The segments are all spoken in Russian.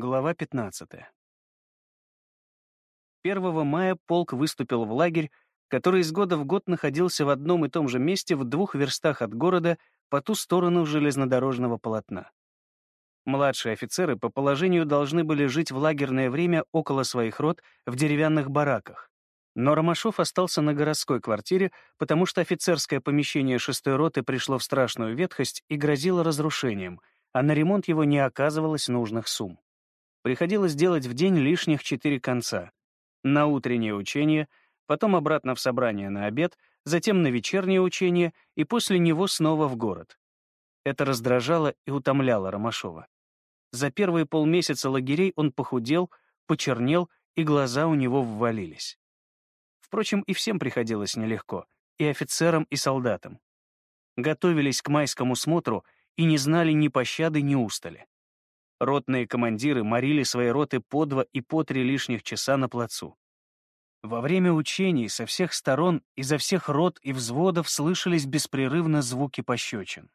Глава 15. 1 мая полк выступил в лагерь, который из года в год находился в одном и том же месте в двух верстах от города по ту сторону железнодорожного полотна. Младшие офицеры по положению должны были жить в лагерное время около своих рот в деревянных бараках. Но Ромашов остался на городской квартире, потому что офицерское помещение шестой роты пришло в страшную ветхость и грозило разрушением, а на ремонт его не оказывалось нужных сумм. Приходилось делать в день лишних четыре конца. На утреннее учение, потом обратно в собрание на обед, затем на вечернее учение и после него снова в город. Это раздражало и утомляло Ромашова. За первые полмесяца лагерей он похудел, почернел, и глаза у него ввалились. Впрочем, и всем приходилось нелегко, и офицерам, и солдатам. Готовились к майскому смотру и не знали ни пощады, ни устали. Ротные командиры морили свои роты по два и по три лишних часа на плацу. Во время учений со всех сторон, изо всех рот и взводов слышались беспрерывно звуки пощечин.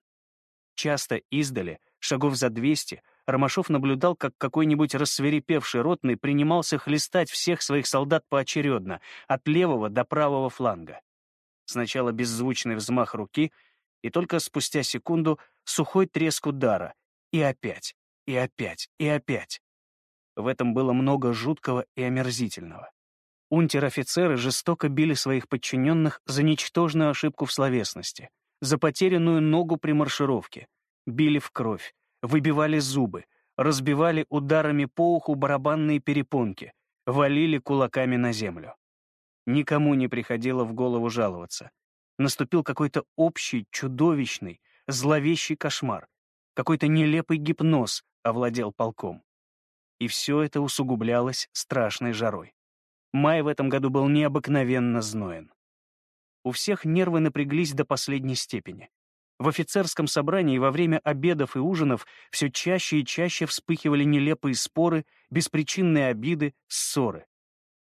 Часто издали, шагов за двести, Ромашов наблюдал, как какой-нибудь рассверепевший ротный принимался хлестать всех своих солдат поочередно, от левого до правого фланга. Сначала беззвучный взмах руки, и только спустя секунду сухой треск удара, и опять. И опять, и опять. В этом было много жуткого и омерзительного. Унтер-офицеры жестоко били своих подчиненных за ничтожную ошибку в словесности, за потерянную ногу при маршировке, били в кровь, выбивали зубы, разбивали ударами по уху барабанные перепонки, валили кулаками на землю. Никому не приходило в голову жаловаться. Наступил какой-то общий, чудовищный, зловещий кошмар, какой-то нелепый гипноз, овладел полком. И все это усугублялось страшной жарой. Май в этом году был необыкновенно зноен. У всех нервы напряглись до последней степени. В офицерском собрании во время обедов и ужинов все чаще и чаще вспыхивали нелепые споры, беспричинные обиды, ссоры.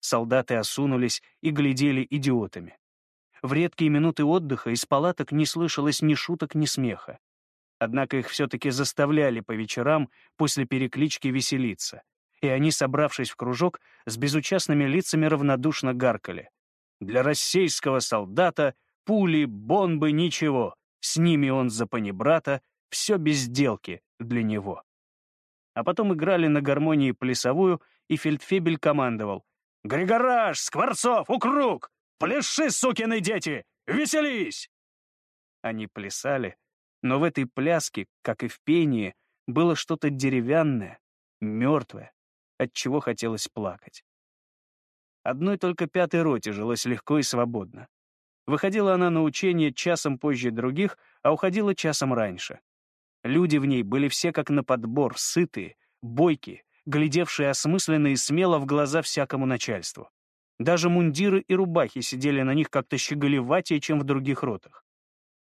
Солдаты осунулись и глядели идиотами. В редкие минуты отдыха из палаток не слышалось ни шуток, ни смеха. Однако их все-таки заставляли по вечерам после переклички веселиться, и они, собравшись в кружок, с безучастными лицами равнодушно гаркали. Для российского солдата пули, бомбы — ничего, с ними он за панибрата, все без сделки для него. А потом играли на гармонии плясовую, и фельдфебель командовал. «Григораж, Скворцов, Укруг! Пляши, сукины дети! Веселись!» Они плясали, но в этой пляске, как и в пении, было что-то деревянное, мертвое, от чего хотелось плакать. Одной только пятой роте жилось легко и свободно. Выходила она на учение часом позже других, а уходила часом раньше. Люди в ней были все как на подбор, сытые, бойкие, глядевшие осмысленно и смело в глаза всякому начальству. Даже мундиры и рубахи сидели на них как-то щеголеватее, чем в других ротах.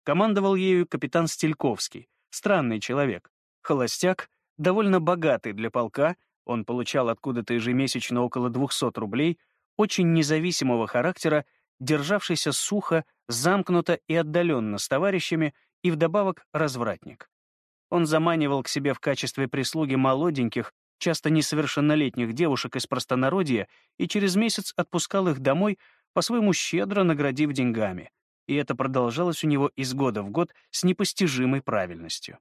Командовал ею капитан Стельковский, странный человек. Холостяк, довольно богатый для полка, он получал откуда-то ежемесячно около 200 рублей, очень независимого характера, державшийся сухо, замкнуто и отдаленно с товарищами и вдобавок развратник. Он заманивал к себе в качестве прислуги молоденьких, часто несовершеннолетних девушек из простонародья и через месяц отпускал их домой, по-своему щедро наградив деньгами — и это продолжалось у него из года в год с непостижимой правильностью.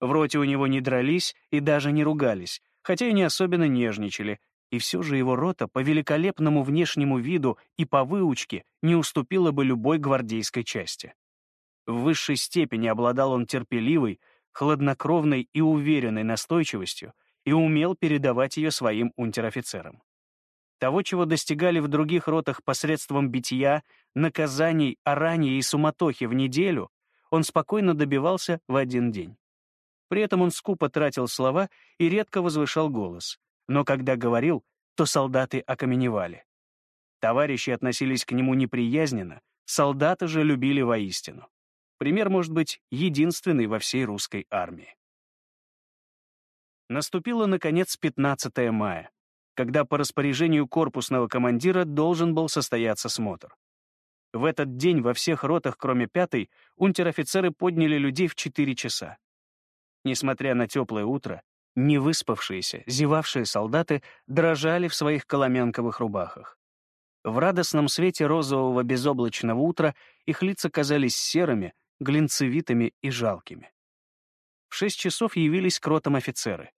В роте у него не дрались и даже не ругались, хотя и не особенно нежничали, и все же его рота по великолепному внешнему виду и по выучке не уступила бы любой гвардейской части. В высшей степени обладал он терпеливой, хладнокровной и уверенной настойчивостью и умел передавать ее своим унтер-офицерам. Того, чего достигали в других ротах посредством битья, наказаний, орания и суматохи в неделю, он спокойно добивался в один день. При этом он скупо тратил слова и редко возвышал голос, но когда говорил, то солдаты окаменевали. Товарищи относились к нему неприязненно, солдаты же любили воистину. Пример может быть единственный во всей русской армии. Наступило, наконец, 15 мая когда по распоряжению корпусного командира должен был состояться смотр. В этот день во всех ротах, кроме пятой, унтер-офицеры подняли людей в 4 часа. Несмотря на теплое утро, Невыспавшиеся, зевавшие солдаты дрожали в своих коломенковых рубахах. В радостном свете розового безоблачного утра их лица казались серыми, глинцевитыми и жалкими. В шесть часов явились к ротам офицеры.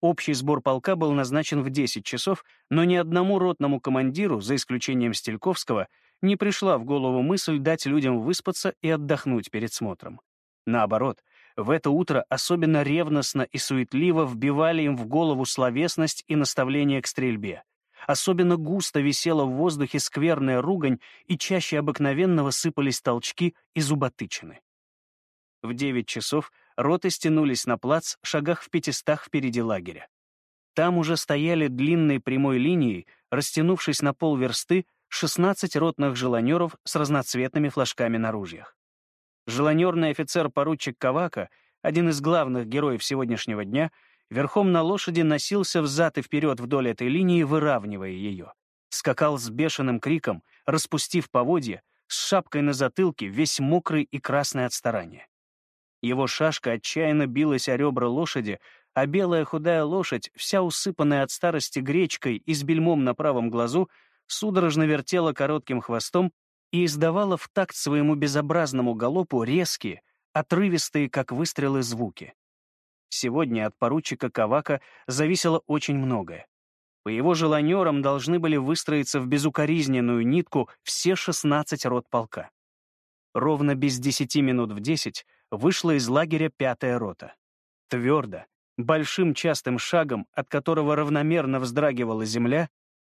Общий сбор полка был назначен в 10 часов, но ни одному ротному командиру, за исключением Стельковского, не пришла в голову мысль дать людям выспаться и отдохнуть перед смотром. Наоборот, в это утро особенно ревностно и суетливо вбивали им в голову словесность и наставление к стрельбе. Особенно густо висела в воздухе скверная ругань, и чаще обыкновенного сыпались толчки и зуботычины. В девять часов роты стянулись на плац, шагах в пятистах впереди лагеря. Там уже стояли длинной прямой линией, растянувшись на полверсты, 16 ротных желанеров с разноцветными флажками на ружьях. Желанерный офицер-поручик Кавака, один из главных героев сегодняшнего дня, верхом на лошади носился взад и вперед вдоль этой линии, выравнивая ее. Скакал с бешеным криком, распустив поводья, с шапкой на затылке, весь мокрый и красный от старания. Его шашка отчаянно билась о ребра лошади, а белая худая лошадь, вся усыпанная от старости гречкой и с бельмом на правом глазу, судорожно вертела коротким хвостом и издавала в такт своему безобразному галопу резкие, отрывистые, как выстрелы, звуки. Сегодня от поручика Кавака зависело очень многое. По его желанерам должны были выстроиться в безукоризненную нитку все 16 рот полка. Ровно без 10 минут в 10 вышла из лагеря пятая рота. Твердо, большим частым шагом, от которого равномерно вздрагивала земля,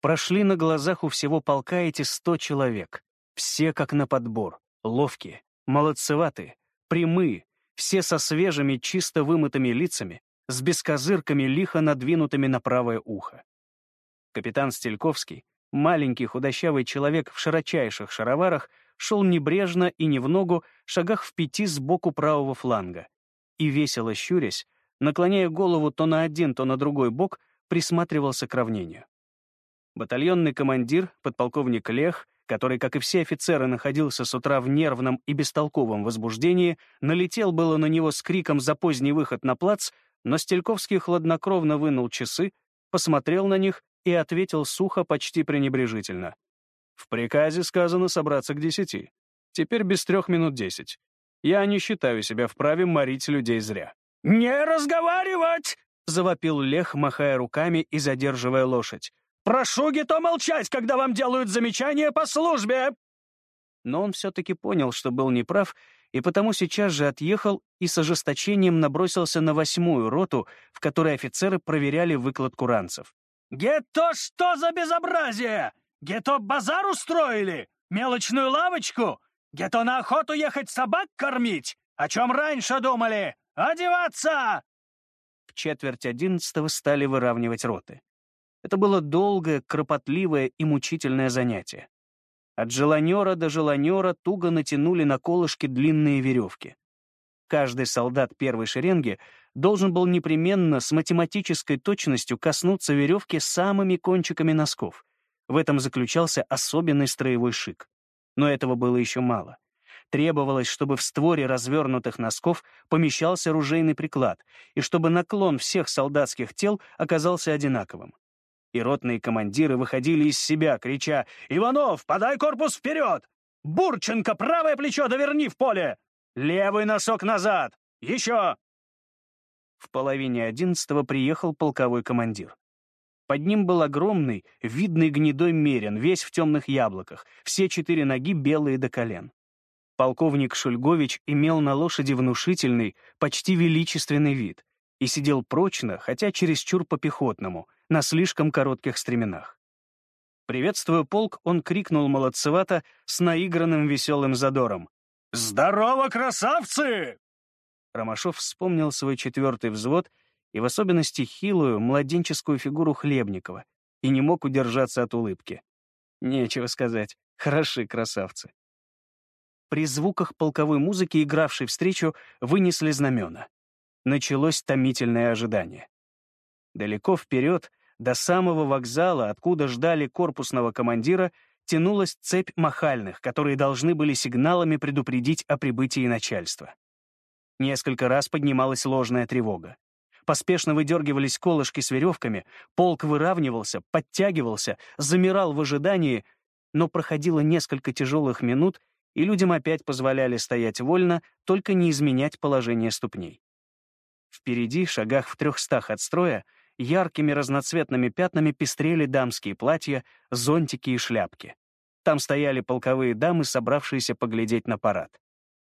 прошли на глазах у всего полка эти сто человек, все как на подбор, ловкие, молодцеватые, прямые, все со свежими, чисто вымытыми лицами, с бескозырками, лихо надвинутыми на правое ухо. Капитан Стельковский, маленький худощавый человек в широчайших шароварах, шел небрежно и не в ногу, шагах в пяти сбоку правого фланга. И, весело щурясь, наклоняя голову то на один, то на другой бок, присматривался к равнению. Батальонный командир, подполковник Лех, который, как и все офицеры, находился с утра в нервном и бестолковом возбуждении, налетел было на него с криком за поздний выход на плац, но Стельковский хладнокровно вынул часы, посмотрел на них и ответил сухо, почти пренебрежительно. «В приказе сказано собраться к десяти. Теперь без трех минут десять. Я не считаю себя вправе морить людей зря». «Не разговаривать!» — завопил Лех, махая руками и задерживая лошадь. Прошу Гито молчать, когда вам делают замечания по службе!» Но он все-таки понял, что был неправ, и потому сейчас же отъехал и с ожесточением набросился на восьмую роту, в которой офицеры проверяли выкладку ранцев. «Гетто что за безобразие? Гетто базар устроили? Мелочную лавочку? Гетто на охоту ехать собак кормить? О чем раньше думали? Одеваться!» В четверть одиннадцатого стали выравнивать роты. Это было долгое, кропотливое и мучительное занятие. От желанера до желанера туго натянули на колышки длинные веревки. Каждый солдат первой шеренги должен был непременно с математической точностью коснуться веревки самыми кончиками носков. В этом заключался особенный строевой шик. Но этого было еще мало. Требовалось, чтобы в створе развернутых носков помещался ружейный приклад, и чтобы наклон всех солдатских тел оказался одинаковым и ротные командиры выходили из себя, крича «Иванов, подай корпус вперед! Бурченко, правое плечо доверни в поле! Левый носок назад! Еще!» В половине одиннадцатого приехал полковой командир. Под ним был огромный, видный гнедой мерин, весь в темных яблоках, все четыре ноги белые до колен. Полковник Шульгович имел на лошади внушительный, почти величественный вид и сидел прочно, хотя чересчур по-пехотному — на слишком коротких стременах. Приветствуя полк, он крикнул молодцевато с наигранным веселым задором. «Здорово, красавцы!» Ромашов вспомнил свой четвертый взвод и в особенности хилую, младенческую фигуру Хлебникова и не мог удержаться от улыбки. Нечего сказать, хороши красавцы. При звуках полковой музыки, игравшей встречу, вынесли знамена. Началось томительное ожидание. Далеко вперед до самого вокзала, откуда ждали корпусного командира, тянулась цепь махальных, которые должны были сигналами предупредить о прибытии начальства. Несколько раз поднималась ложная тревога. Поспешно выдергивались колышки с веревками, полк выравнивался, подтягивался, замирал в ожидании, но проходило несколько тяжелых минут, и людям опять позволяли стоять вольно, только не изменять положение ступней. Впереди, шагах в трехстах от строя, яркими разноцветными пятнами пестрели дамские платья, зонтики и шляпки. Там стояли полковые дамы, собравшиеся поглядеть на парад.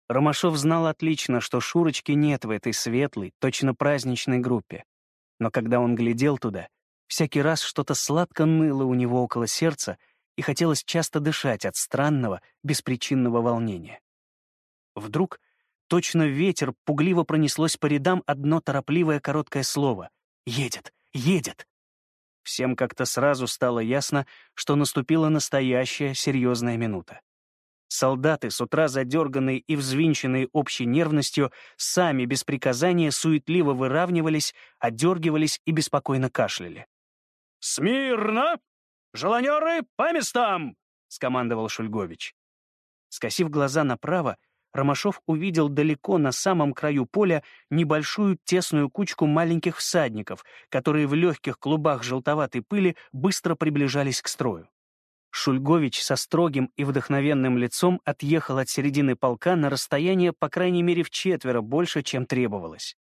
Ромашов знал отлично, что Шурочки нет в этой светлой, точно праздничной группе. Но когда он глядел туда, всякий раз что-то сладко ныло у него около сердца, и хотелось часто дышать от странного, беспричинного волнения. Вдруг, точно ветер, пугливо пронеслось по рядам одно торопливое короткое слово «Едет! Едет!» Всем как-то сразу стало ясно, что наступила настоящая серьезная минута. Солдаты, с утра задерганные и взвинченные общей нервностью, сами без приказания суетливо выравнивались, отдергивались и беспокойно кашляли. «Смирно! Желанеры по местам!» — скомандовал Шульгович. Скосив глаза направо, Ромашов увидел далеко на самом краю поля небольшую тесную кучку маленьких всадников, которые в легких клубах желтоватой пыли быстро приближались к строю. Шульгович со строгим и вдохновенным лицом отъехал от середины полка на расстояние по крайней мере в четверо больше, чем требовалось.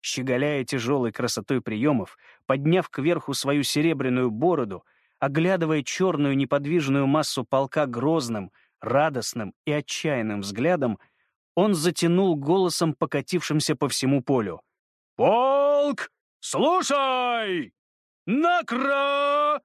Щеголяя тяжелой красотой приемов, подняв кверху свою серебряную бороду, оглядывая черную неподвижную массу полка грозным, радостным и отчаянным взглядом, он затянул голосом, покатившимся по всему полю. «Полк, слушай! Накра!»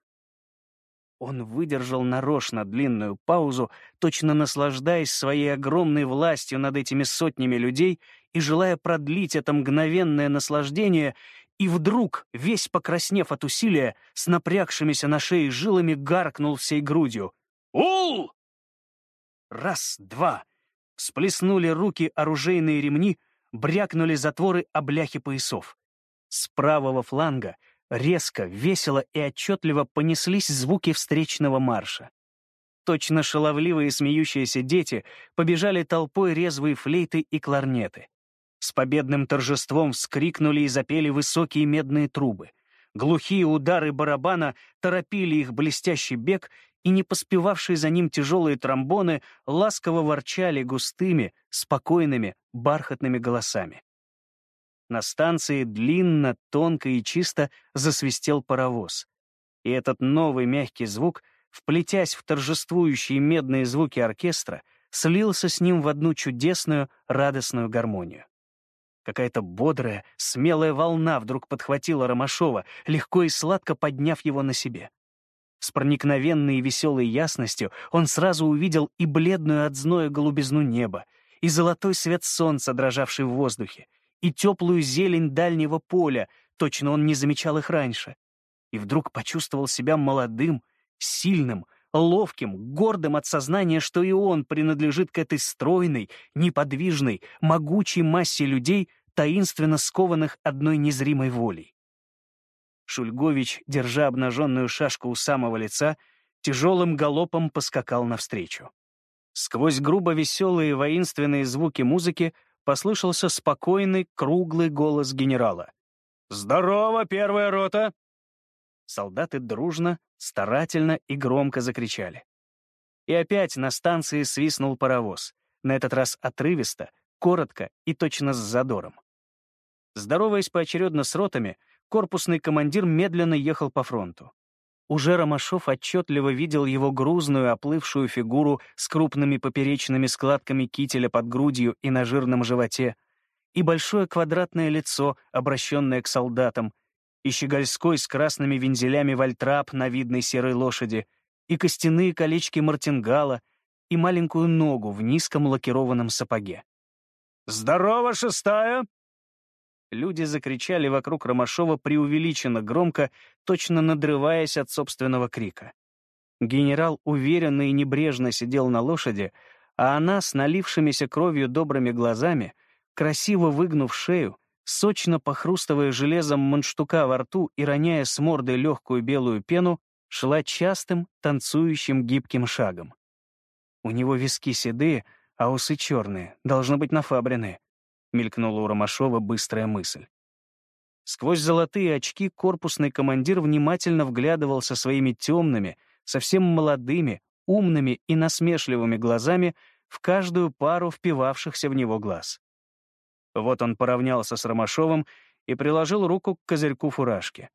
Он выдержал нарочно длинную паузу, точно наслаждаясь своей огромной властью над этими сотнями людей и желая продлить это мгновенное наслаждение, и вдруг, весь покраснев от усилия, с напрягшимися на шее жилами гаркнул всей грудью. «Ул!» Раз, два. Всплеснули руки оружейные ремни, брякнули затворы обляхи поясов. С правого фланга резко, весело и отчетливо понеслись звуки встречного марша. Точно шаловливые смеющиеся дети побежали толпой резвые флейты и кларнеты. С победным торжеством вскрикнули и запели высокие медные трубы. Глухие удары барабана торопили их блестящий бег, и не поспевавшие за ним тяжелые тромбоны ласково ворчали густыми, спокойными, бархатными голосами. На станции длинно, тонко и чисто засвистел паровоз. И этот новый мягкий звук, вплетясь в торжествующие медные звуки оркестра, слился с ним в одну чудесную, радостную гармонию. Какая-то бодрая, смелая волна вдруг подхватила Ромашова, легко и сладко подняв его на себе. С проникновенной и веселой ясностью он сразу увидел и бледную от зноя голубизну неба, и золотой свет солнца, дрожавший в воздухе, и теплую зелень дальнего поля, точно он не замечал их раньше. И вдруг почувствовал себя молодым, сильным, ловким, гордым от сознания, что и он принадлежит к этой стройной, неподвижной, могучей массе людей, таинственно скованных одной незримой волей. Шульгович, держа обнаженную шашку у самого лица, тяжелым галопом поскакал навстречу. Сквозь грубо веселые воинственные звуки музыки послышался спокойный, круглый голос генерала. «Здорово, первая рота!» Солдаты дружно, старательно и громко закричали. И опять на станции свистнул паровоз, на этот раз отрывисто, коротко и точно с задором. Здороваясь поочередно с ротами, корпусный командир медленно ехал по фронту. Уже Ромашов отчетливо видел его грузную, оплывшую фигуру с крупными поперечными складками кителя под грудью и на жирном животе, и большое квадратное лицо, обращенное к солдатам, и щегольской с красными вензелями вальтрап на видной серой лошади, и костяные колечки мартингала, и маленькую ногу в низком лакированном сапоге. «Здорово, шестая!» Люди закричали вокруг Ромашова преувеличенно громко, точно надрываясь от собственного крика. Генерал уверенно и небрежно сидел на лошади, а она с налившимися кровью добрыми глазами, красиво выгнув шею, сочно похрустывая железом манштука во рту и роняя с морды легкую белую пену, шла частым, танцующим гибким шагом. У него виски седые, а усы черные, должно быть нафабренные. — мелькнула у Ромашова быстрая мысль. Сквозь золотые очки корпусный командир внимательно вглядывался своими темными, совсем молодыми, умными и насмешливыми глазами в каждую пару впивавшихся в него глаз. Вот он поравнялся с Ромашовым и приложил руку к козырьку фуражки.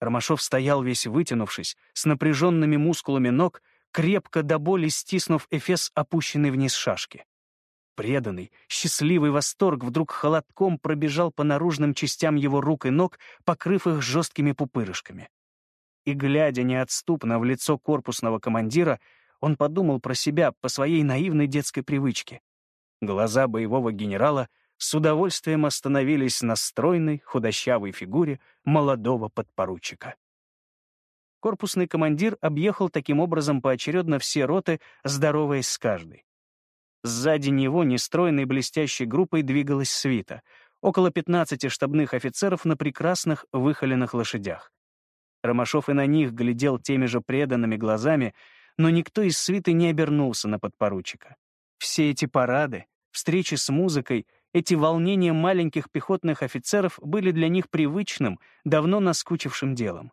Ромашов стоял весь вытянувшись, с напряженными мускулами ног, крепко до боли стиснув эфес опущенный вниз шашки. Преданный, счастливый восторг вдруг холодком пробежал по наружным частям его рук и ног, покрыв их жесткими пупырышками. И, глядя неотступно в лицо корпусного командира, он подумал про себя по своей наивной детской привычке. Глаза боевого генерала с удовольствием остановились на стройной, худощавой фигуре молодого подпоручика. Корпусный командир объехал таким образом поочередно все роты, здороваясь с каждой. Сзади него нестройной блестящей группой двигалась свита, около 15 штабных офицеров на прекрасных выхоленных лошадях. Ромашов и на них глядел теми же преданными глазами, но никто из свиты не обернулся на подпоручика. Все эти парады, встречи с музыкой — эти волнения маленьких пехотных офицеров были для них привычным, давно наскучившим делом.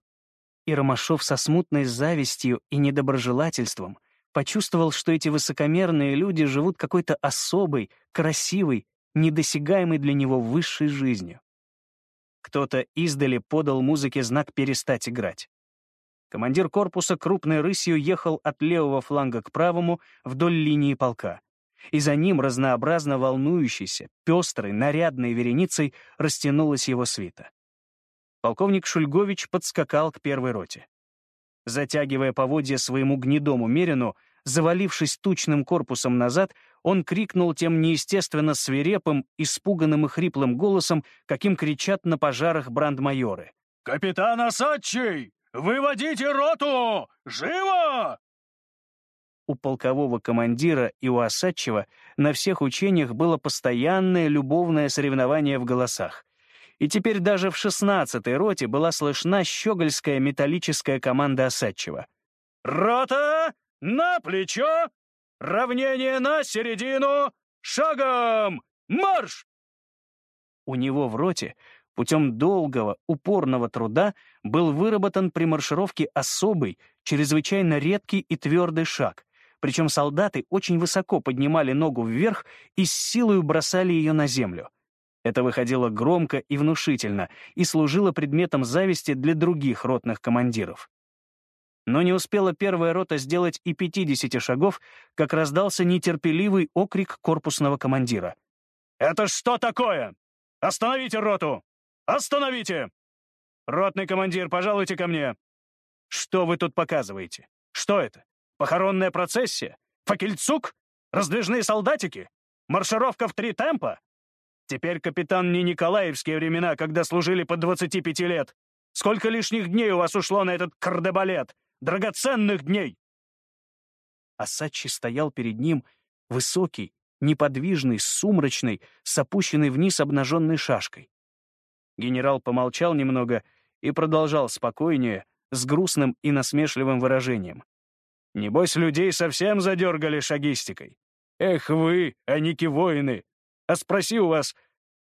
И Ромашов со смутной завистью и недоброжелательством почувствовал, что эти высокомерные люди живут какой-то особой, красивой, недосягаемой для него высшей жизнью. Кто-то издали подал музыке знак перестать играть. Командир корпуса крупной рысью ехал от левого фланга к правому вдоль линии полка и за ним разнообразно волнующейся, пестрой, нарядной вереницей растянулась его свита. Полковник Шульгович подскакал к первой роте. Затягивая поводья своему гнедому мерину, завалившись тучным корпусом назад, он крикнул тем неестественно свирепым, испуганным и хриплым голосом, каким кричат на пожарах брандмайоры. «Капитан Осадчий! Выводите роту! Живо!» у полкового командира и у Осадчева на всех учениях было постоянное любовное соревнование в голосах. И теперь даже в 16-й роте была слышна щегольская металлическая команда Осадчева. «Рота! На плечо! Равнение на середину! Шагом! Марш!» У него в роте путем долгого, упорного труда был выработан при маршировке особый, чрезвычайно редкий и твердый шаг, причем солдаты очень высоко поднимали ногу вверх и с силой бросали ее на землю. Это выходило громко и внушительно и служило предметом зависти для других ротных командиров. Но не успела первая рота сделать и 50 шагов, как раздался нетерпеливый окрик корпусного командира. «Это что такое? Остановите роту! Остановите! Ротный командир, пожалуйте ко мне!» «Что вы тут показываете? Что это? Похоронная процессия? Факельцук? Раздвижные солдатики? Маршировка в три темпа? Теперь, капитан, не Николаевские времена, когда служили по 25 лет. Сколько лишних дней у вас ушло на этот кардебалет? Драгоценных дней!» Асачи стоял перед ним, высокий, неподвижный, сумрачный, с опущенной вниз обнаженной шашкой. Генерал помолчал немного и продолжал спокойнее, с грустным и насмешливым выражением. Небось, людей совсем задергали шагистикой. Эх вы, аники-воины! А спроси у вас...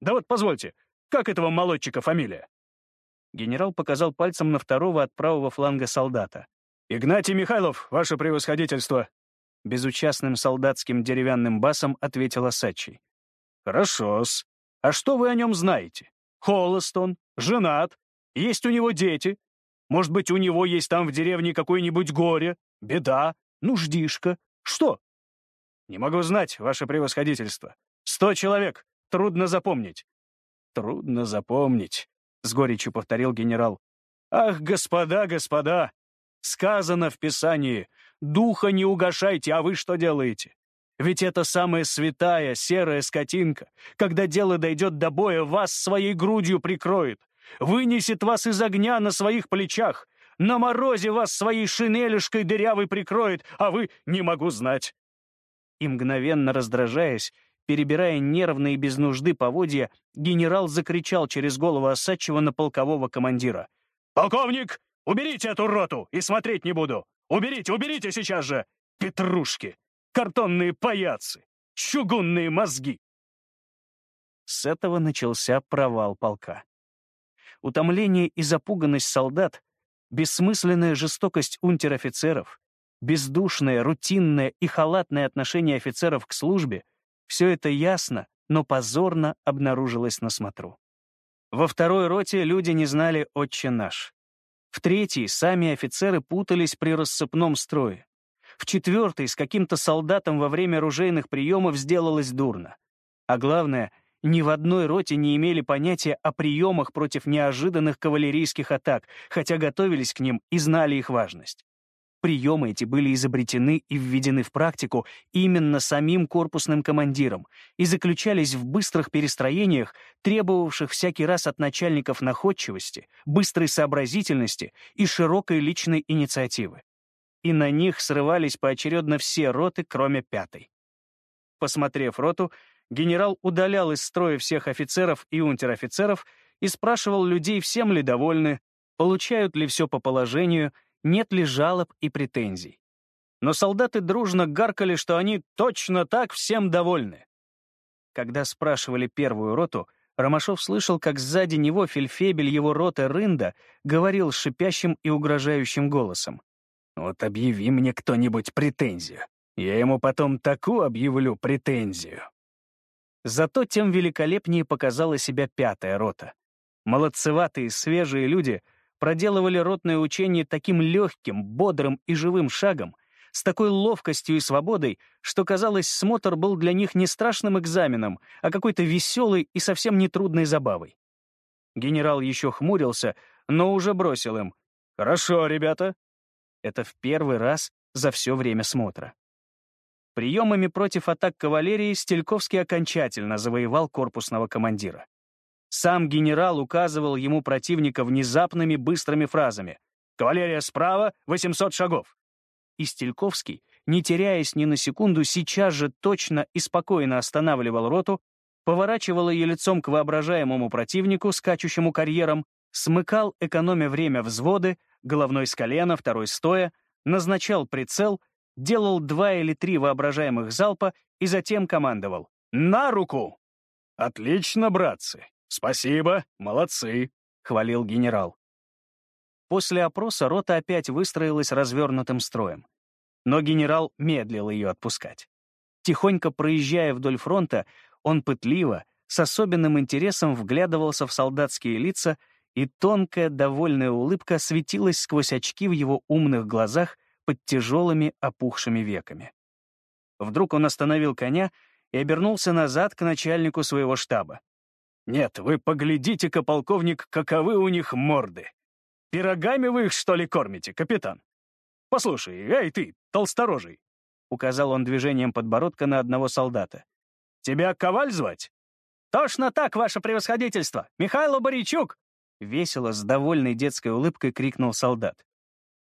Да вот позвольте, как этого молодчика фамилия?» Генерал показал пальцем на второго от правого фланга солдата. «Игнатий Михайлов, ваше превосходительство!» Безучастным солдатским деревянным басом ответил Осадчий. «Хорошо-с. А что вы о нем знаете? Холост он, женат, есть у него дети. Может быть, у него есть там в деревне какое-нибудь горе, Беда, нуждишка. Что? Не могу знать, ваше превосходительство. Сто человек. Трудно запомнить. Трудно запомнить, — с горечью повторил генерал. Ах, господа, господа! Сказано в Писании, духа не угошайте, а вы что делаете? Ведь это самая святая серая скотинка, когда дело дойдет до боя, вас своей грудью прикроет, вынесет вас из огня на своих плечах, на морозе вас своей шинелюшкой дырявой прикроет, а вы не могу знать». И мгновенно раздражаясь, перебирая нервно и без нужды поводья, генерал закричал через голову Осадчего на полкового командира. «Полковник, уберите эту роту и смотреть не буду! Уберите, уберите сейчас же! Петрушки! Картонные паяцы! Чугунные мозги!» С этого начался провал полка. утомление и запуганность солдат, бессмысленная жестокость унтер-офицеров, бездушное, рутинное и халатное отношение офицеров к службе — все это ясно, но позорно обнаружилось на смотру. Во второй роте люди не знали «Отче наш». В третьей сами офицеры путались при рассыпном строе. В четвертой с каким-то солдатом во время оружейных приемов сделалось дурно. А главное, ни в одной роте не имели понятия о приемах против неожиданных кавалерийских атак, хотя готовились к ним и знали их важность. Приемы эти были изобретены и введены в практику именно самим корпусным командиром и заключались в быстрых перестроениях, требовавших всякий раз от начальников находчивости, быстрой сообразительности и широкой личной инициативы. И на них срывались поочередно все роты, кроме пятой. Посмотрев роту, генерал удалял из строя всех офицеров и унтер-офицеров и спрашивал людей, всем ли довольны, получают ли все по положению, нет ли жалоб и претензий. Но солдаты дружно гаркали, что они точно так всем довольны. Когда спрашивали первую роту, Ромашов слышал, как сзади него фельфебель его роты Рында говорил шипящим и угрожающим голосом. «Вот объяви мне кто-нибудь претензию. Я ему потом такую объявлю претензию». Зато тем великолепнее показала себя пятая рота. Молодцеватые, свежие люди проделывали ротное учение таким легким, бодрым и живым шагом, с такой ловкостью и свободой, что, казалось, смотр был для них не страшным экзаменом, а какой-то веселой и совсем нетрудной забавой. Генерал еще хмурился, но уже бросил им. «Хорошо, ребята». Это в первый раз за все время смотра. Приемами против атак кавалерии Стельковский окончательно завоевал корпусного командира. Сам генерал указывал ему противника внезапными быстрыми фразами. «Кавалерия справа, 800 шагов!» И Стельковский, не теряясь ни на секунду, сейчас же точно и спокойно останавливал роту, поворачивал ее лицом к воображаемому противнику, скачущему карьером, смыкал, экономя время взводы, головной с колена, второй стоя, назначал прицел — делал два или три воображаемых залпа и затем командовал «На руку!» «Отлично, братцы! Спасибо, молодцы!» — хвалил генерал. После опроса рота опять выстроилась развернутым строем. Но генерал медлил ее отпускать. Тихонько проезжая вдоль фронта, он пытливо, с особенным интересом вглядывался в солдатские лица, и тонкая, довольная улыбка светилась сквозь очки в его умных глазах, под тяжелыми опухшими веками. Вдруг он остановил коня и обернулся назад к начальнику своего штаба. «Нет, вы поглядите-ка, полковник, каковы у них морды. Пирогами вы их, что ли, кормите, капитан? Послушай, эй ты, толсторожий!» Указал он движением подбородка на одного солдата. «Тебя Коваль звать?» «Точно так, ваше превосходительство! Михайло Боричук!» Весело, с довольной детской улыбкой крикнул солдат.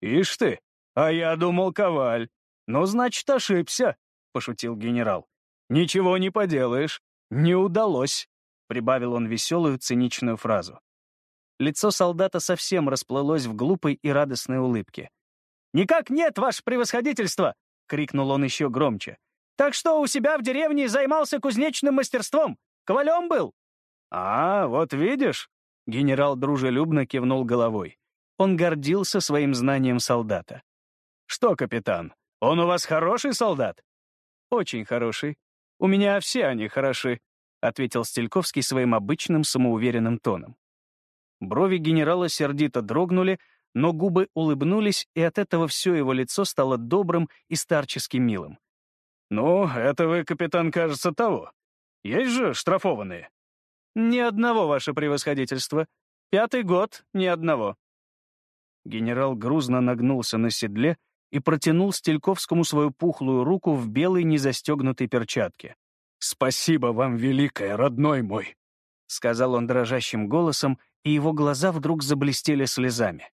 «Ишь ты, «А я думал, Коваль. Ну, значит, ошибся», — пошутил генерал. «Ничего не поделаешь. Не удалось», — прибавил он веселую циничную фразу. Лицо солдата совсем расплылось в глупой и радостной улыбке. «Никак нет, ваше превосходительство!» — крикнул он еще громче. «Так что у себя в деревне займался кузнечным мастерством? Ковалем был?» «А, вот видишь!» — генерал дружелюбно кивнул головой. Он гордился своим знанием солдата. «Что, капитан, он у вас хороший солдат?» «Очень хороший. У меня все они хороши», — ответил Стельковский своим обычным самоуверенным тоном. Брови генерала сердито дрогнули, но губы улыбнулись, и от этого все его лицо стало добрым и старчески милым. «Ну, это вы, капитан, кажется, того. Есть же штрафованные?» «Ни одного, ваше превосходительство. Пятый год — ни одного». Генерал грузно нагнулся на седле и протянул Стельковскому свою пухлую руку в белой незастегнутой перчатке. «Спасибо вам, великое, родной мой!» — сказал он дрожащим голосом, и его глаза вдруг заблестели слезами.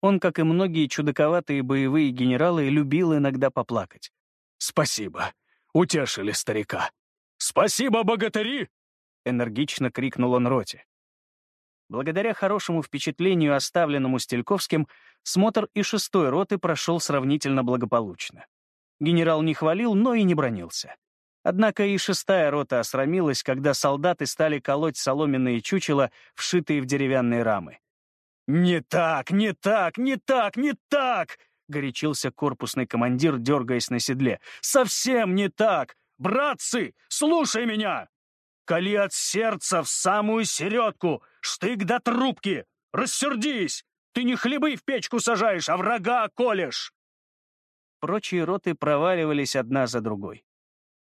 Он, как и многие чудаковатые боевые генералы, любил иногда поплакать. «Спасибо! Утешили старика! Спасибо, богатыри!» — энергично крикнул он роте. Благодаря хорошему впечатлению, оставленному Стельковским, смотр и шестой роты прошел сравнительно благополучно. Генерал не хвалил, но и не бронился. Однако и шестая рота осрамилась, когда солдаты стали колоть соломенные чучела, вшитые в деревянные рамы. «Не так, не так, не так, не так!» — горячился корпусный командир, дергаясь на седле. «Совсем не так! Братцы, слушай меня! Кали от сердца в самую середку, штык до трубки! Рассердись! Ты не хлебы в печку сажаешь, а врага колешь!» Прочие роты проваливались одна за другой.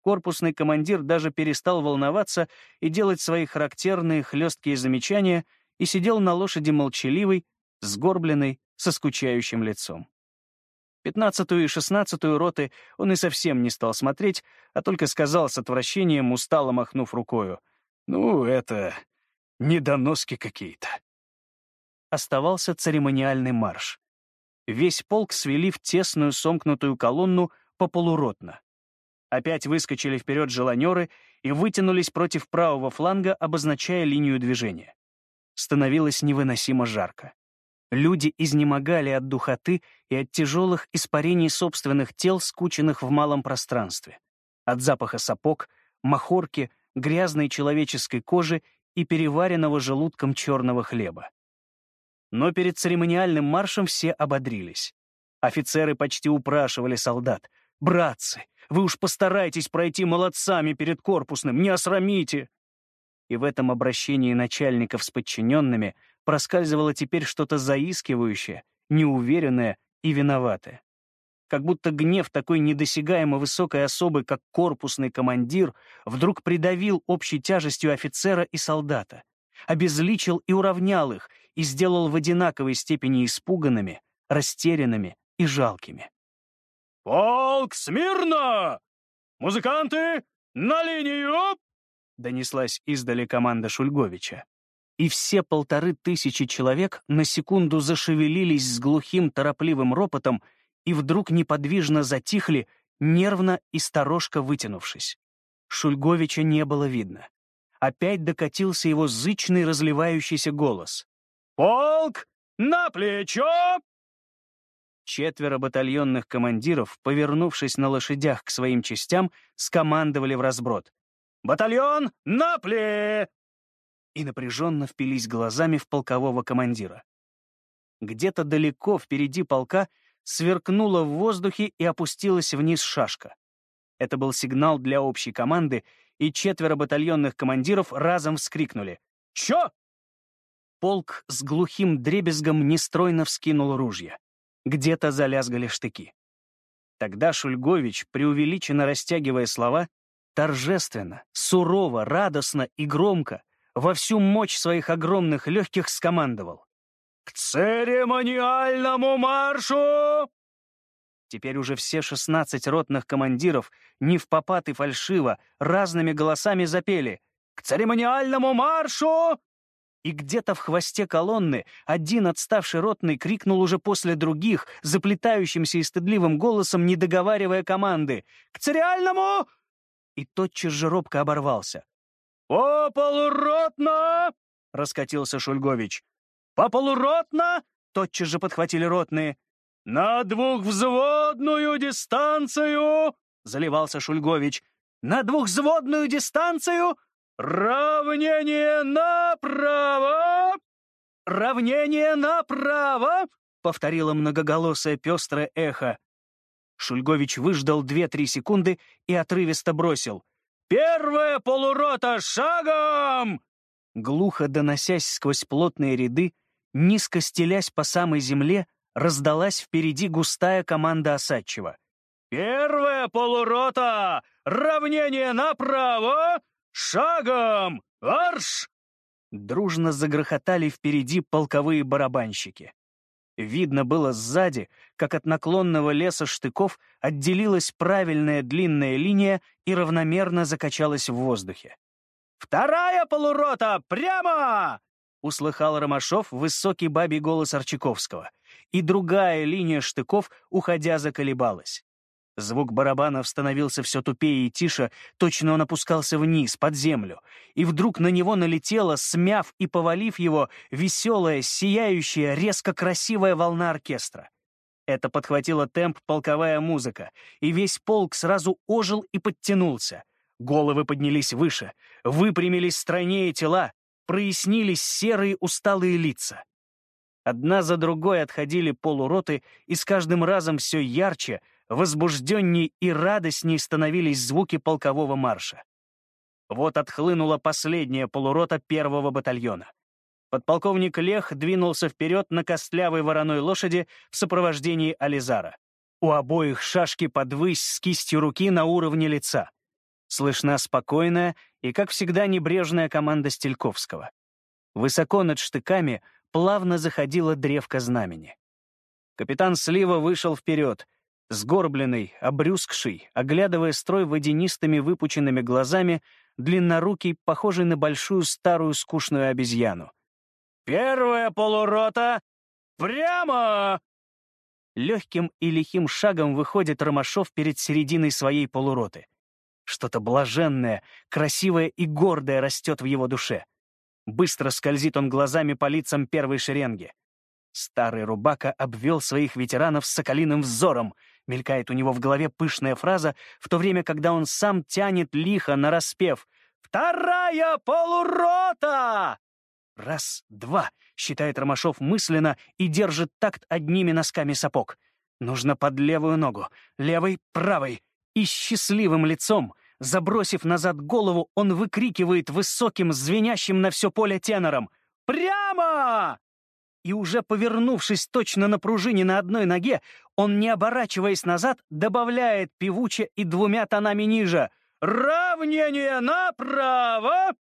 Корпусный командир даже перестал волноваться и делать свои характерные хлесткие замечания и сидел на лошади молчаливый, сгорбленный, со скучающим лицом. Пятнадцатую и шестнадцатую роты он и совсем не стал смотреть, а только сказал с отвращением, устало махнув рукою. «Ну, это... недоноски какие-то». Оставался церемониальный марш. Весь полк свели в тесную сомкнутую колонну по полуротно. Опять выскочили вперед желанеры и вытянулись против правого фланга, обозначая линию движения. Становилось невыносимо жарко. Люди изнемогали от духоты и от тяжелых испарений собственных тел, скученных в малом пространстве. От запаха сапог, махорки, грязной человеческой кожи и переваренного желудком черного хлеба. Но перед церемониальным маршем все ободрились. Офицеры почти упрашивали солдат. «Братцы, вы уж постарайтесь пройти молодцами перед корпусным, не осрамите!» И в этом обращении начальников с подчиненными проскальзывало теперь что-то заискивающее, неуверенное и виноватое. Как будто гнев такой недосягаемо высокой особы, как корпусный командир, вдруг придавил общей тяжестью офицера и солдата, обезличил и уравнял их, и сделал в одинаковой степени испуганными, растерянными и жалкими. «Полк, смирно! Музыканты, на линию!» донеслась издали команда Шульговича. И все полторы тысячи человек на секунду зашевелились с глухим торопливым ропотом и вдруг неподвижно затихли, нервно и сторожко вытянувшись. Шульговича не было видно. Опять докатился его зычный разливающийся голос. «Полк, на плечо!» Четверо батальонных командиров, повернувшись на лошадях к своим частям, скомандовали в разброд. «Батальон на пле!» И напряженно впились глазами в полкового командира. Где-то далеко впереди полка сверкнула в воздухе и опустилась вниз шашка. Это был сигнал для общей команды, и четверо батальонных командиров разом вскрикнули. «Чё?» Полк с глухим дребезгом нестройно вскинул ружья. Где-то залязгали штыки. Тогда Шульгович, преувеличенно растягивая слова, торжественно, сурово, радостно и громко, во всю мощь своих огромных легких скомандовал. «К церемониальному маршу!» Теперь уже все шестнадцать ротных командиров, не в попад и фальшиво, разными голосами запели «К церемониальному маршу!» И где-то в хвосте колонны один отставший ротный крикнул уже после других, заплетающимся и стыдливым голосом, не договаривая команды «К цереальному!» И тотчас же робко оборвался. «По полуротно!» — раскатился Шульгович. «По полуротно!» — тотчас же подхватили ротные. «На двухвзводную дистанцию!» — заливался Шульгович. «На двухвзводную дистанцию!» «Равнение направо! Равнение направо!» — повторило многоголосое пестрое эхо. Шульгович выждал две-три секунды и отрывисто бросил. «Первая полурота шагом!» Глухо доносясь сквозь плотные ряды, низко стелясь по самой земле, раздалась впереди густая команда Осадчева. «Первая полурота! Равнение направо! «Шагом! Арш!» Дружно загрохотали впереди полковые барабанщики. Видно было сзади, как от наклонного леса штыков отделилась правильная длинная линия и равномерно закачалась в воздухе. «Вторая полурота! Прямо!» — услыхал Ромашов высокий бабий голос Арчаковского, и другая линия штыков, уходя, заколебалась. Звук барабанов становился все тупее и тише, точно он опускался вниз, под землю, и вдруг на него налетела, смяв и повалив его, веселая, сияющая, резко красивая волна оркестра. Это подхватило темп полковая музыка, и весь полк сразу ожил и подтянулся. Головы поднялись выше, выпрямились стройнее тела, прояснились серые усталые лица. Одна за другой отходили полуроты, и с каждым разом все ярче, возбужденней и радостней становились звуки полкового марша. Вот отхлынула последняя полурота первого батальона. Подполковник Лех двинулся вперед на костлявой вороной лошади в сопровождении Ализара. У обоих шашки подвысь с кистью руки на уровне лица. Слышна спокойная и, как всегда, небрежная команда Стельковского. Высоко над штыками плавно заходила древко знамени. Капитан Слива вышел вперед, сгорбленный, обрюзгший, оглядывая строй водянистыми выпученными глазами, длиннорукий, похожий на большую старую скучную обезьяну. «Первая полурота! Прямо!» Легким и лихим шагом выходит Ромашов перед серединой своей полуроты. Что-то блаженное, красивое и гордое растет в его душе. Быстро скользит он глазами по лицам первой шеренги. Старый Рубака обвел своих ветеранов соколиным взором. Мелькает у него в голове пышная фраза, в то время, когда он сам тянет лихо на распев «Вторая полурота!» Раз, два, считает Ромашов мысленно и держит такт одними носками сапог. Нужно под левую ногу, левой, правой. И счастливым лицом Забросив назад голову, он выкрикивает высоким, звенящим на все поле тенором «Прямо!» И уже повернувшись точно на пружине на одной ноге, он, не оборачиваясь назад, добавляет певуче и двумя тонами ниже «Равнение направо!»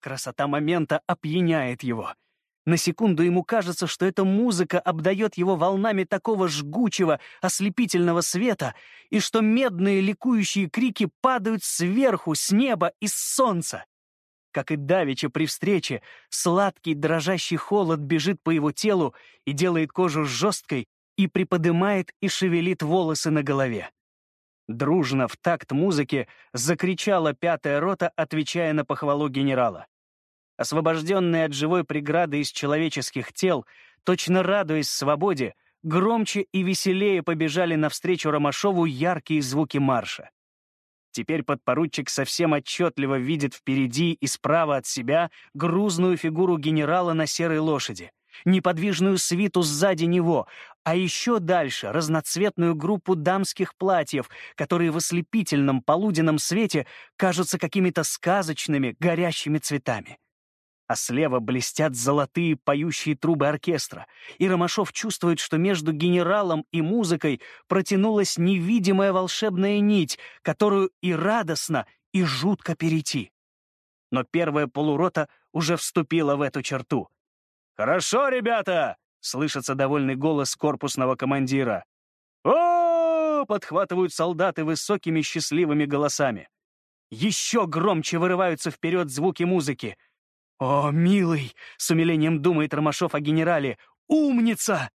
Красота момента опьяняет его — на секунду ему кажется, что эта музыка обдает его волнами такого жгучего, ослепительного света, и что медные ликующие крики падают сверху, с неба, из солнца. Как и давеча при встрече, сладкий дрожащий холод бежит по его телу и делает кожу жесткой, и приподымает и шевелит волосы на голове. Дружно в такт музыки закричала пятая рота, отвечая на похвалу генерала освобожденные от живой преграды из человеческих тел, точно радуясь свободе, громче и веселее побежали навстречу Ромашову яркие звуки марша. Теперь подпоручик совсем отчетливо видит впереди и справа от себя грузную фигуру генерала на серой лошади, неподвижную свиту сзади него, а еще дальше разноцветную группу дамских платьев, которые в ослепительном полуденном свете кажутся какими-то сказочными, горящими цветами а слева блестят золотые поющие трубы оркестра, и Ромашов чувствует, что между генералом и музыкой протянулась невидимая волшебная нить, которую и радостно, и жутко перейти. Но первая полурота уже вступила в эту черту. «Хорошо, ребята!» — слышится довольный голос корпусного командира. о подхватывают солдаты высокими счастливыми голосами. Еще громче вырываются вперед звуки музыки — «О, милый!» — с умилением думает Ромашов о генерале. «Умница!»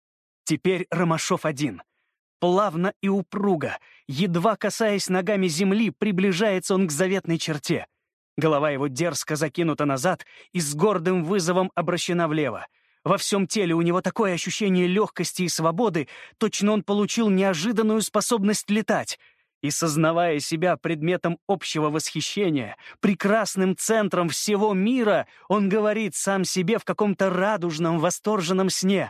Теперь Ромашов один. Плавно и упруго, едва касаясь ногами земли, приближается он к заветной черте. Голова его дерзко закинута назад и с гордым вызовом обращена влево. Во всем теле у него такое ощущение легкости и свободы, точно он получил неожиданную способность летать — и, сознавая себя предметом общего восхищения, прекрасным центром всего мира, он говорит сам себе в каком-то радужном, восторженном сне.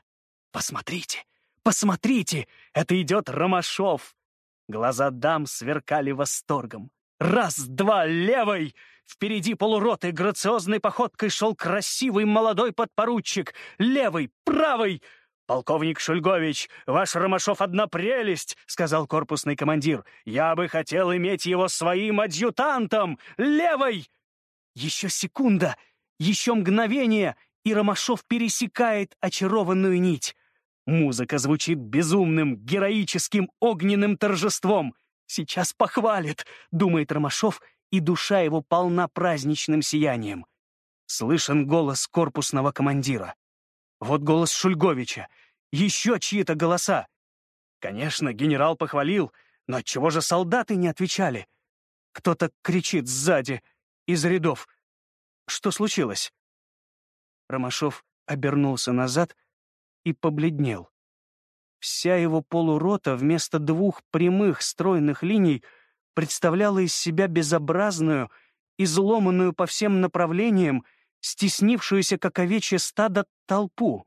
«Посмотрите, посмотрите, это идет Ромашов!» Глаза дам сверкали восторгом. «Раз, два, левой!» Впереди полуроты грациозной походкой шел красивый молодой подпоручик. Левый, правый! «Полковник Шульгович, ваш Ромашов одна прелесть», — сказал корпусный командир. «Я бы хотел иметь его своим адъютантом! Левой!» Еще секунда, еще мгновение, и Ромашов пересекает очарованную нить. Музыка звучит безумным, героическим, огненным торжеством. «Сейчас похвалит», — думает Ромашов, и душа его полна праздничным сиянием. Слышен голос корпусного командира. Вот голос Шульговича. Еще чьи-то голоса. Конечно, генерал похвалил, но отчего же солдаты не отвечали? Кто-то кричит сзади, из рядов. Что случилось? Ромашов обернулся назад и побледнел. Вся его полурота вместо двух прямых стройных линий представляла из себя безобразную, изломанную по всем направлениям, стеснившуюся, как овечье стадо, толпу.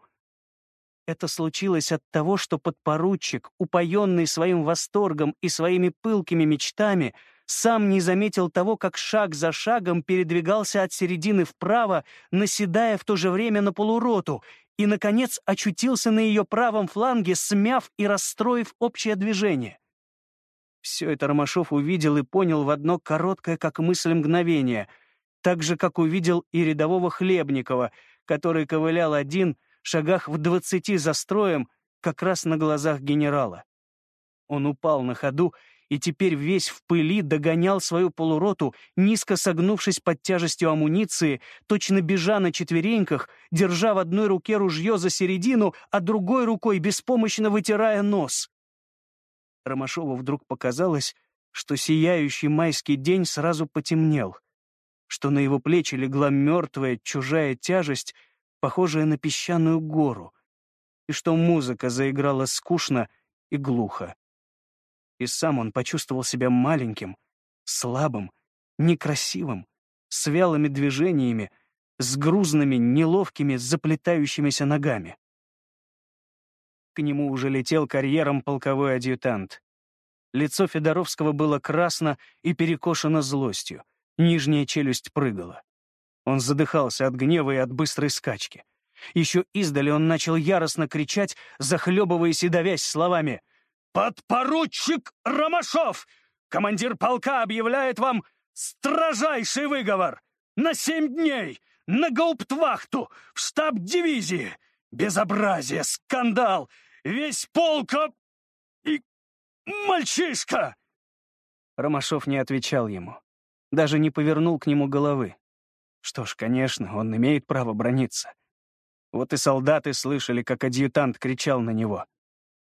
Это случилось от того, что подпоручик, упоенный своим восторгом и своими пылкими мечтами, сам не заметил того, как шаг за шагом передвигался от середины вправо, наседая в то же время на полуроту, и, наконец, очутился на ее правом фланге, смяв и расстроив общее движение. Все это Ромашов увидел и понял в одно короткое, как мысль мгновение, так же, как увидел и рядового Хлебникова, который ковылял один, шагах в двадцати за строем, как раз на глазах генерала. Он упал на ходу и теперь весь в пыли догонял свою полуроту, низко согнувшись под тяжестью амуниции, точно бежа на четвереньках, держа в одной руке ружье за середину, а другой рукой беспомощно вытирая нос. Ромашову вдруг показалось, что сияющий майский день сразу потемнел, что на его плечи легла мертвая чужая тяжесть, похожая на песчаную гору, и что музыка заиграла скучно и глухо и сам он почувствовал себя маленьким, слабым, некрасивым, с вялыми движениями, с грузными, неловкими, заплетающимися ногами. К нему уже летел карьером полковой адъютант. Лицо Федоровского было красно и перекошено злостью, нижняя челюсть прыгала. Он задыхался от гнева и от быстрой скачки. Еще издали он начал яростно кричать, захлебываясь и давясь словами — «Подпоручик Ромашов! Командир полка объявляет вам строжайший выговор! На семь дней! На гауптвахту! В штаб дивизии! Безобразие! Скандал! Весь полка и мальчишка!» Ромашов не отвечал ему. Даже не повернул к нему головы. Что ж, конечно, он имеет право брониться. Вот и солдаты слышали, как адъютант кричал на него.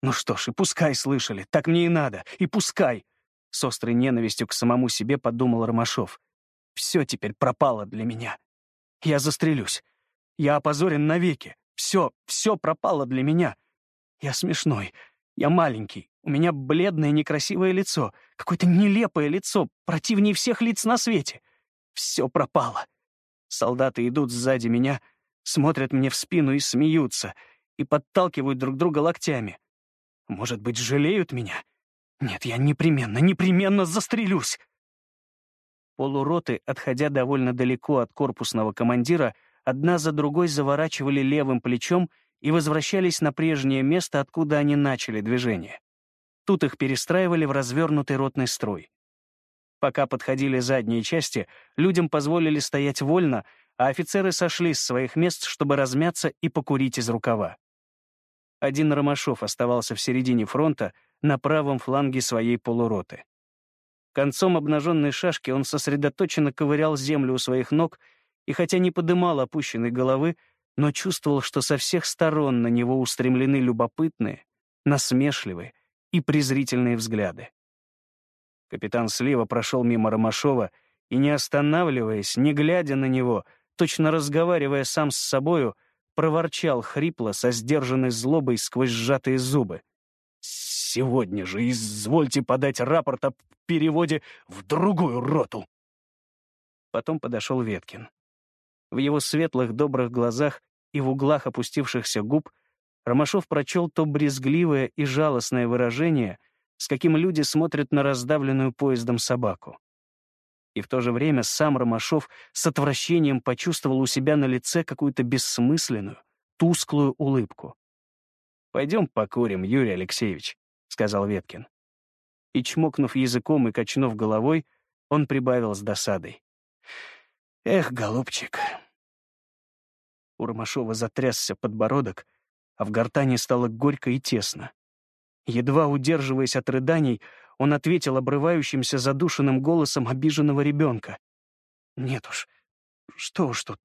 Ну что ж, и пускай слышали, так мне и надо, и пускай. С острой ненавистью к самому себе подумал Ромашов. Все теперь пропало для меня. Я застрелюсь. Я опозорен навеки. Все, все пропало для меня. Я смешной. Я маленький. У меня бледное некрасивое лицо. Какое-то нелепое лицо, противнее всех лиц на свете. Все пропало. Солдаты идут сзади меня, смотрят мне в спину и смеются, и подталкивают друг друга локтями. Может быть, жалеют меня? Нет, я непременно, непременно застрелюсь!» Полуроты, отходя довольно далеко от корпусного командира, одна за другой заворачивали левым плечом и возвращались на прежнее место, откуда они начали движение. Тут их перестраивали в развернутый ротный строй. Пока подходили задние части, людям позволили стоять вольно, а офицеры сошли с своих мест, чтобы размяться и покурить из рукава. Один Ромашов оставался в середине фронта на правом фланге своей полуроты. Концом обнаженной шашки он сосредоточенно ковырял землю у своих ног и, хотя не подымал опущенной головы, но чувствовал, что со всех сторон на него устремлены любопытные, насмешливые и презрительные взгляды. Капитан слева прошел мимо Ромашова и, не останавливаясь, не глядя на него, точно разговаривая сам с собою, проворчал хрипло, со сдержанной злобой сквозь сжатые зубы. «Сегодня же извольте подать рапорт о переводе в другую роту!» Потом подошел Веткин. В его светлых добрых глазах и в углах опустившихся губ Ромашов прочел то брезгливое и жалостное выражение, с каким люди смотрят на раздавленную поездом собаку и в то же время сам Ромашов с отвращением почувствовал у себя на лице какую-то бессмысленную, тусклую улыбку. «Пойдем покурим, Юрий Алексеевич», — сказал Веткин. И, чмокнув языком и качнув головой, он прибавил с досадой. «Эх, голубчик!» У Ромашова затрясся подбородок, а в гортани стало горько и тесно. Едва удерживаясь от рыданий, он ответил обрывающимся задушенным голосом обиженного ребенка. «Нет уж, что уж тут,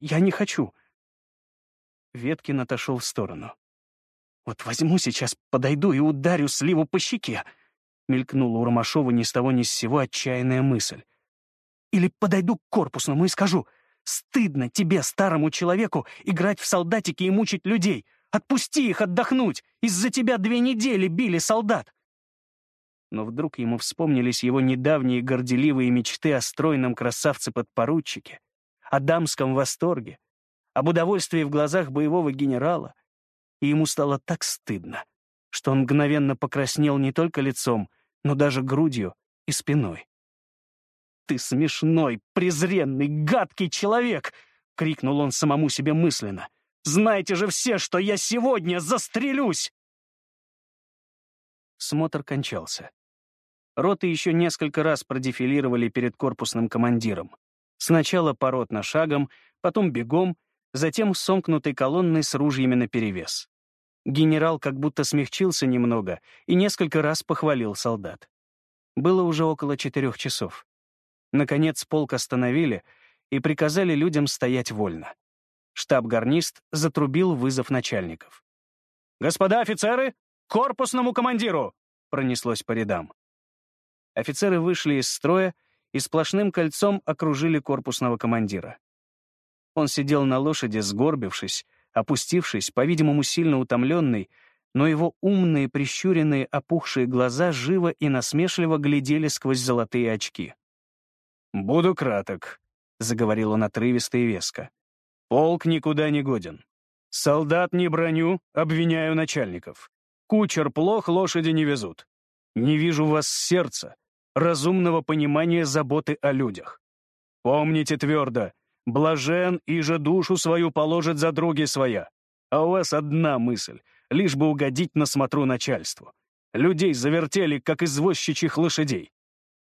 я не хочу». Веткин отошел в сторону. «Вот возьму сейчас, подойду и ударю сливу по щеке», — мелькнула у Ромашова ни с того ни с сего отчаянная мысль. «Или подойду к корпусному и скажу, стыдно тебе, старому человеку, играть в солдатики и мучить людей. Отпусти их отдохнуть, из-за тебя две недели били солдат». Но вдруг ему вспомнились его недавние горделивые мечты о стройном красавце-подпоручике, о дамском восторге, об удовольствии в глазах боевого генерала, и ему стало так стыдно, что он мгновенно покраснел не только лицом, но даже грудью и спиной. «Ты смешной, презренный, гадкий человек!» — крикнул он самому себе мысленно. «Знаете же все, что я сегодня застрелюсь!» Смотр кончался. Роты еще несколько раз продефилировали перед корпусным командиром. Сначала поротно шагом, потом бегом, затем сомкнутой колонной с ружьями наперевес. Генерал как будто смягчился немного и несколько раз похвалил солдат. Было уже около четырех часов. Наконец полк остановили и приказали людям стоять вольно. Штаб-гарнист затрубил вызов начальников. «Господа офицеры, корпусному командиру!» пронеслось по рядам. Офицеры вышли из строя и сплошным кольцом окружили корпусного командира. Он сидел на лошади, сгорбившись, опустившись, по-видимому, сильно утомленный, но его умные, прищуренные, опухшие глаза живо и насмешливо глядели сквозь золотые очки. «Буду краток», — заговорил он отрывисто и веско. «Полк никуда не годен. Солдат не броню, обвиняю начальников. Кучер плох, лошади не везут. Не вижу вас сердца, разумного понимания заботы о людях. Помните твердо, блажен и же душу свою положит за други своя. А у вас одна мысль, лишь бы угодить на смотру начальству. Людей завертели, как извозчичьих лошадей.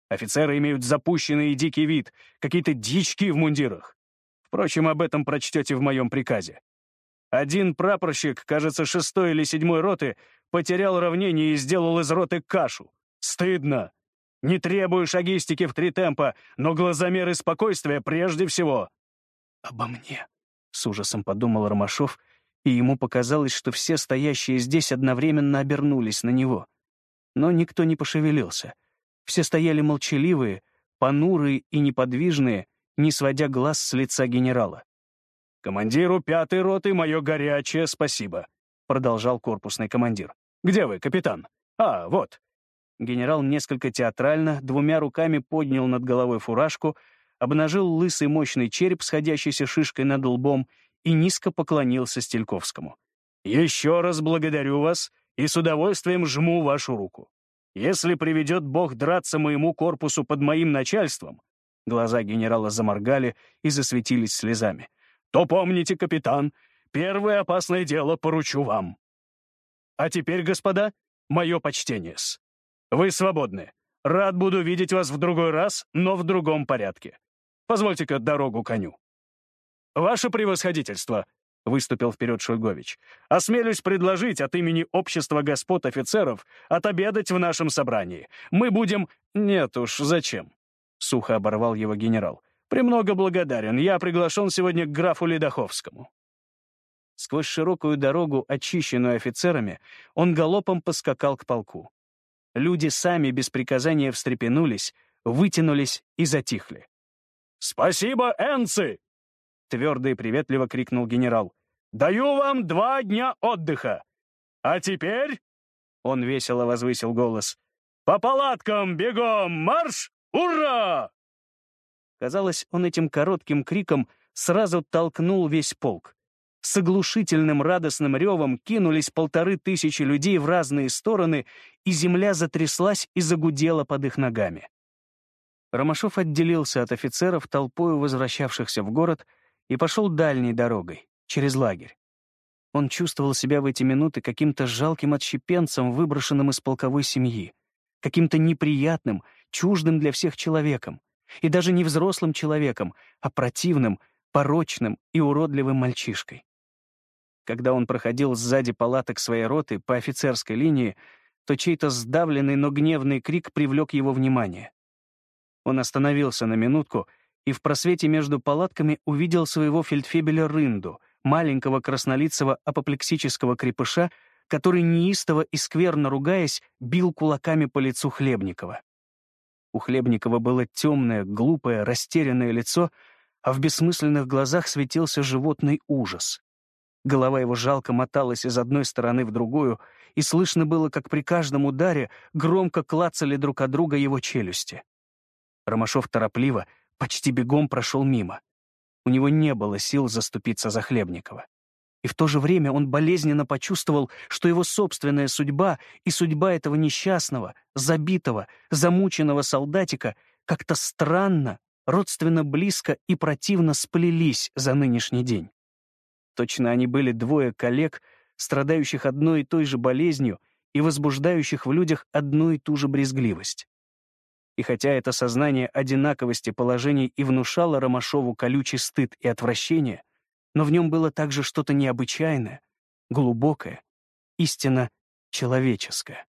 Офицеры имеют запущенный и дикий вид, какие-то дички в мундирах. Впрочем, об этом прочтете в моем приказе. Один прапорщик, кажется, шестой или седьмой роты, потерял равнение и сделал из роты кашу. Стыдно. Не требую шагистики в три темпа, но глазомеры спокойствия прежде всего. «Обо мне», — с ужасом подумал Ромашов, и ему показалось, что все стоящие здесь одновременно обернулись на него. Но никто не пошевелился — все стояли молчаливые, понурые и неподвижные, не сводя глаз с лица генерала. «Командиру пятой роты мое горячее спасибо», — продолжал корпусный командир. «Где вы, капитан? А, вот». Генерал несколько театрально двумя руками поднял над головой фуражку, обнажил лысый мощный череп, сходящийся шишкой над лбом, и низко поклонился Стельковскому. «Еще раз благодарю вас и с удовольствием жму вашу руку. Если приведет Бог драться моему корпусу под моим начальством, глаза генерала заморгали и засветились слезами, то помните, капитан, первое опасное дело поручу вам. А теперь, господа, мое почтение-с. Вы свободны. Рад буду видеть вас в другой раз, но в другом порядке. Позвольте-ка дорогу коню. Ваше превосходительство, выступил вперед Шульгович. «Осмелюсь предложить от имени общества господ офицеров отобедать в нашем собрании. Мы будем...» «Нет уж, зачем?» — сухо оборвал его генерал. «Премного благодарен. Я приглашен сегодня к графу Ледоховскому». Сквозь широкую дорогу, очищенную офицерами, он галопом поскакал к полку. Люди сами без приказания встрепенулись, вытянулись и затихли. «Спасибо, энцы!» — твердо и приветливо крикнул генерал. «Даю вам два дня отдыха! А теперь...» — он весело возвысил голос. «По палаткам бегом! Марш! Ура!» Казалось, он этим коротким криком сразу толкнул весь полк. С оглушительным радостным ревом кинулись полторы тысячи людей в разные стороны, и земля затряслась и загудела под их ногами. Ромашов отделился от офицеров, толпою возвращавшихся в город, и пошел дальней дорогой, через лагерь. Он чувствовал себя в эти минуты каким-то жалким отщепенцем, выброшенным из полковой семьи, каким-то неприятным, чуждым для всех человеком, и даже не взрослым человеком, а противным, порочным и уродливым мальчишкой. Когда он проходил сзади палаток своей роты по офицерской линии, то чей-то сдавленный, но гневный крик привлек его внимание. Он остановился на минутку и в просвете между палатками увидел своего фельдфебеля Рынду, маленького краснолицего апоплексического крепыша, который неистово и скверно ругаясь, бил кулаками по лицу Хлебникова. У Хлебникова было темное, глупое, растерянное лицо, а в бессмысленных глазах светился животный ужас. Голова его жалко моталась из одной стороны в другую, и слышно было, как при каждом ударе громко клацали друг от друга его челюсти. Ромашов торопливо, почти бегом прошел мимо. У него не было сил заступиться за Хлебникова. И в то же время он болезненно почувствовал, что его собственная судьба и судьба этого несчастного, забитого, замученного солдатика как-то странно, родственно близко и противно сплелись за нынешний день. Точно они были двое коллег, страдающих одной и той же болезнью и возбуждающих в людях одну и ту же брезгливость. И хотя это сознание одинаковости положений и внушало Ромашову колючий стыд и отвращение, но в нем было также что-то необычайное, глубокое, истинно человеческое.